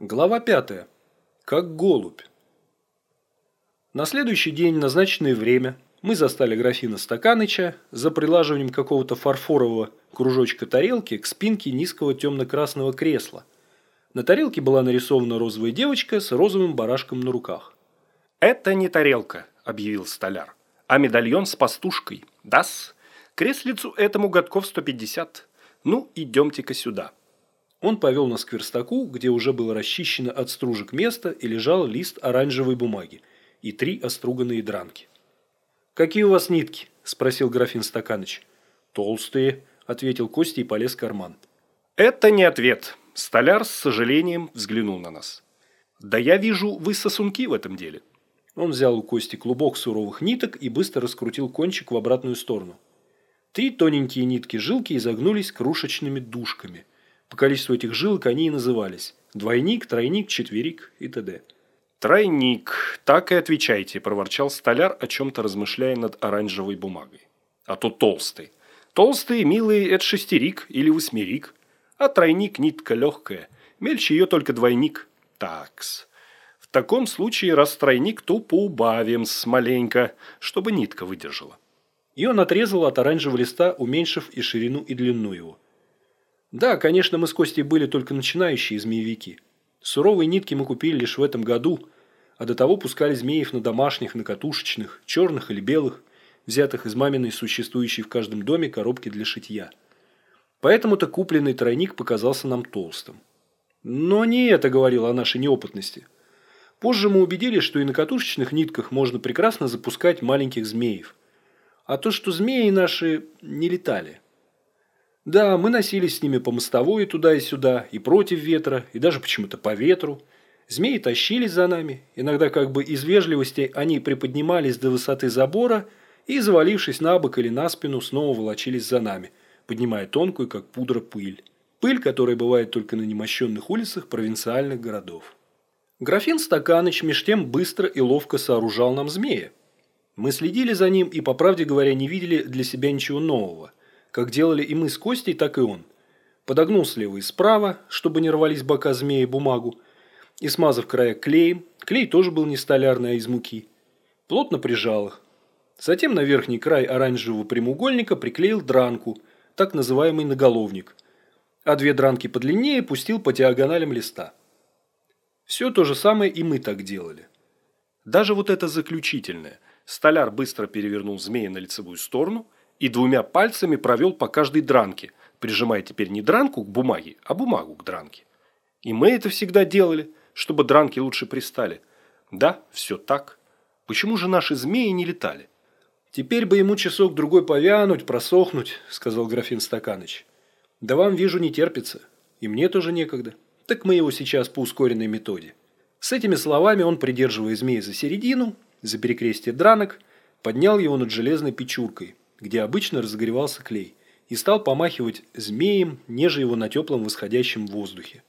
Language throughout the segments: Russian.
Глава пятая. Как голубь. На следующий день, назначенное время, мы застали графина Стаканыча за прилаживанием какого-то фарфорового кружочка тарелки к спинке низкого темно-красного кресла. На тарелке была нарисована розовая девочка с розовым барашком на руках. «Это не тарелка», – объявил столяр, – «а медальон с пастушкой. Дас. Креслицу этому годков 150. Ну, идемте-ка сюда». Он повел нас к верстаку, где уже было расчищено от стружек место и лежал лист оранжевой бумаги и три оструганные дранки. «Какие у вас нитки?» – спросил графин Стаканыч. «Толстые», – ответил Костя и полез в карман. «Это не ответ», – столяр с сожалением взглянул на нас. «Да я вижу, вы сосунки в этом деле». Он взял у Кости клубок суровых ниток и быстро раскрутил кончик в обратную сторону. Три тоненькие нитки-жилки изогнулись крошечными дужками – по количеству этих жилок они и назывались. Двойник, тройник, четверик и т.д. «Тройник, так и отвечайте», – проворчал столяр, о чем-то размышляя над оранжевой бумагой. «А то толстый. Толстый, милый, это шестерик или восьмерик. А тройник – нитка легкая. Мельче ее только двойник. Такс. В таком случае, раз тройник, то поубавим маленько, чтобы нитка выдержала». И он отрезал от оранжевого листа, уменьшив и ширину, и длину его. Да, конечно, мы с Костей были только начинающие змеевики. Суровые нитки мы купили лишь в этом году, а до того пускали змеев на домашних, на катушечных, черных или белых, взятых из маминой существующей в каждом доме коробки для шитья. Поэтому-то купленный тройник показался нам толстым. Но не это говорило о нашей неопытности. Позже мы убедились, что и на катушечных нитках можно прекрасно запускать маленьких змеев. А то, что змеи наши не летали – да, мы носились с ними по мостовой туда и сюда, и против ветра, и даже почему-то по ветру. Змеи тащились за нами, иногда как бы из вежливости они приподнимались до высоты забора и, завалившись на бок или на спину, снова волочились за нами, поднимая тонкую, как пудра, пыль. Пыль, которая бывает только на немощенных улицах провинциальных городов. Графин Стаканыч меж тем быстро и ловко сооружал нам змея. Мы следили за ним и, по правде говоря, не видели для себя ничего нового как делали и мы с Костей, так и он. Подогнул слева и справа, чтобы не рвались бока змеи бумагу, и смазав края клеем, клей тоже был не столярный, а из муки, плотно прижал их. Затем на верхний край оранжевого прямоугольника приклеил дранку, так называемый наголовник, а две дранки подлиннее пустил по диагоналям листа. Все то же самое и мы так делали. Даже вот это заключительное. Столяр быстро перевернул змея на лицевую сторону – и двумя пальцами провел по каждой дранке, прижимая теперь не дранку к бумаге, а бумагу к дранке. И мы это всегда делали, чтобы дранки лучше пристали. Да, все так. Почему же наши змеи не летали? «Теперь бы ему часок-другой повянуть, просохнуть», – сказал графин Стаканыч. «Да вам, вижу, не терпится. И мне тоже некогда. Так мы его сейчас по ускоренной методе». С этими словами он, придерживая змея за середину, за перекрестие дранок, поднял его над железной печуркой, где обычно разогревался клей, и стал помахивать змеем, неже его на теплом восходящем воздухе.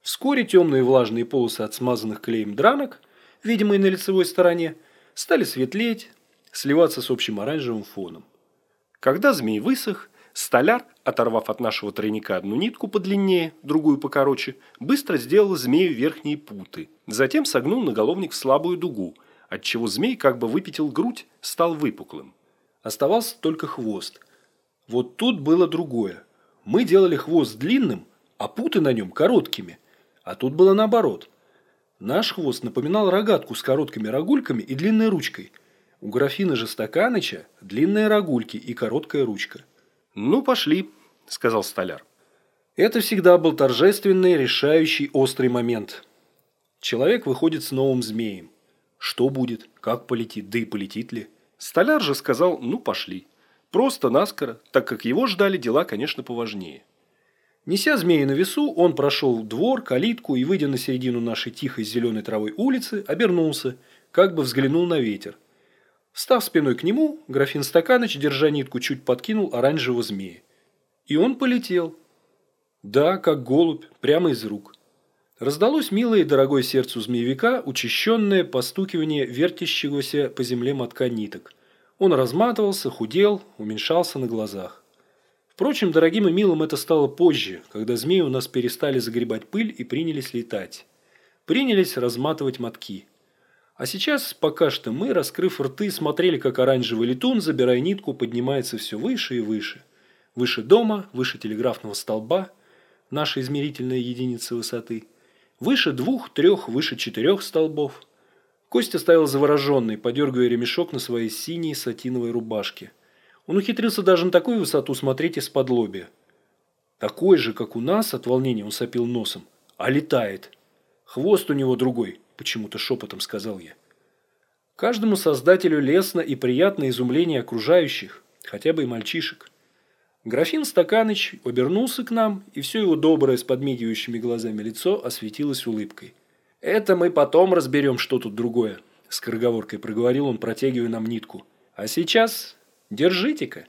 Вскоре темные влажные полосы от смазанных клеем дранок, видимые на лицевой стороне, стали светлеть, сливаться с общим оранжевым фоном. Когда змей высох, столяр, оторвав от нашего тройника одну нитку подлиннее, другую покороче, быстро сделал змею верхние путы, затем согнул наголовник в слабую дугу, отчего змей как бы выпятил грудь, стал выпуклым. Оставался только хвост. Вот тут было другое. Мы делали хвост длинным, а путы на нем короткими. А тут было наоборот. Наш хвост напоминал рогатку с короткими рогульками и длинной ручкой. У графина же Стаканыча длинные рогульки и короткая ручка. «Ну, пошли», – сказал столяр. Это всегда был торжественный, решающий, острый момент. Человек выходит с новым змеем. Что будет? Как полетит? Да и полетит ли? Столяр же сказал «ну пошли». Просто наскоро, так как его ждали дела, конечно, поважнее. Неся змеи на весу, он прошел двор, калитку и, выйдя на середину нашей тихой зеленой травой улицы, обернулся, как бы взглянул на ветер. Встав спиной к нему, графин Стаканыч, держа нитку, чуть подкинул оранжевого змея. И он полетел. Да, как голубь, прямо из рук. Раздалось милое и дорогое сердцу змеевика учащенное постукивание вертящегося по земле мотка ниток. Он разматывался, худел, уменьшался на глазах. Впрочем, дорогим и милым это стало позже, когда змеи у нас перестали загребать пыль и принялись летать. Принялись разматывать мотки. А сейчас, пока что, мы, раскрыв рты, смотрели, как оранжевый летун, забирая нитку, поднимается все выше и выше. Выше дома, выше телеграфного столба, наша измерительная единица высоты. Выше двух, трех, выше четырех столбов. Костя стоял завороженный, подергивая ремешок на своей синей сатиновой рубашке. Он ухитрился даже на такую высоту смотреть из-под лобья. Такой же, как у нас, от волнения он сопил носом. А летает. Хвост у него другой, почему-то шепотом сказал я. Каждому создателю лестно и приятно изумление окружающих, хотя бы и мальчишек. Графин Стаканыч обернулся к нам, и все его доброе с подмигивающими глазами лицо осветилось улыбкой. «Это мы потом разберем, что тут другое», – скороговоркой проговорил он, протягивая нам нитку. «А сейчас Держите-ка!»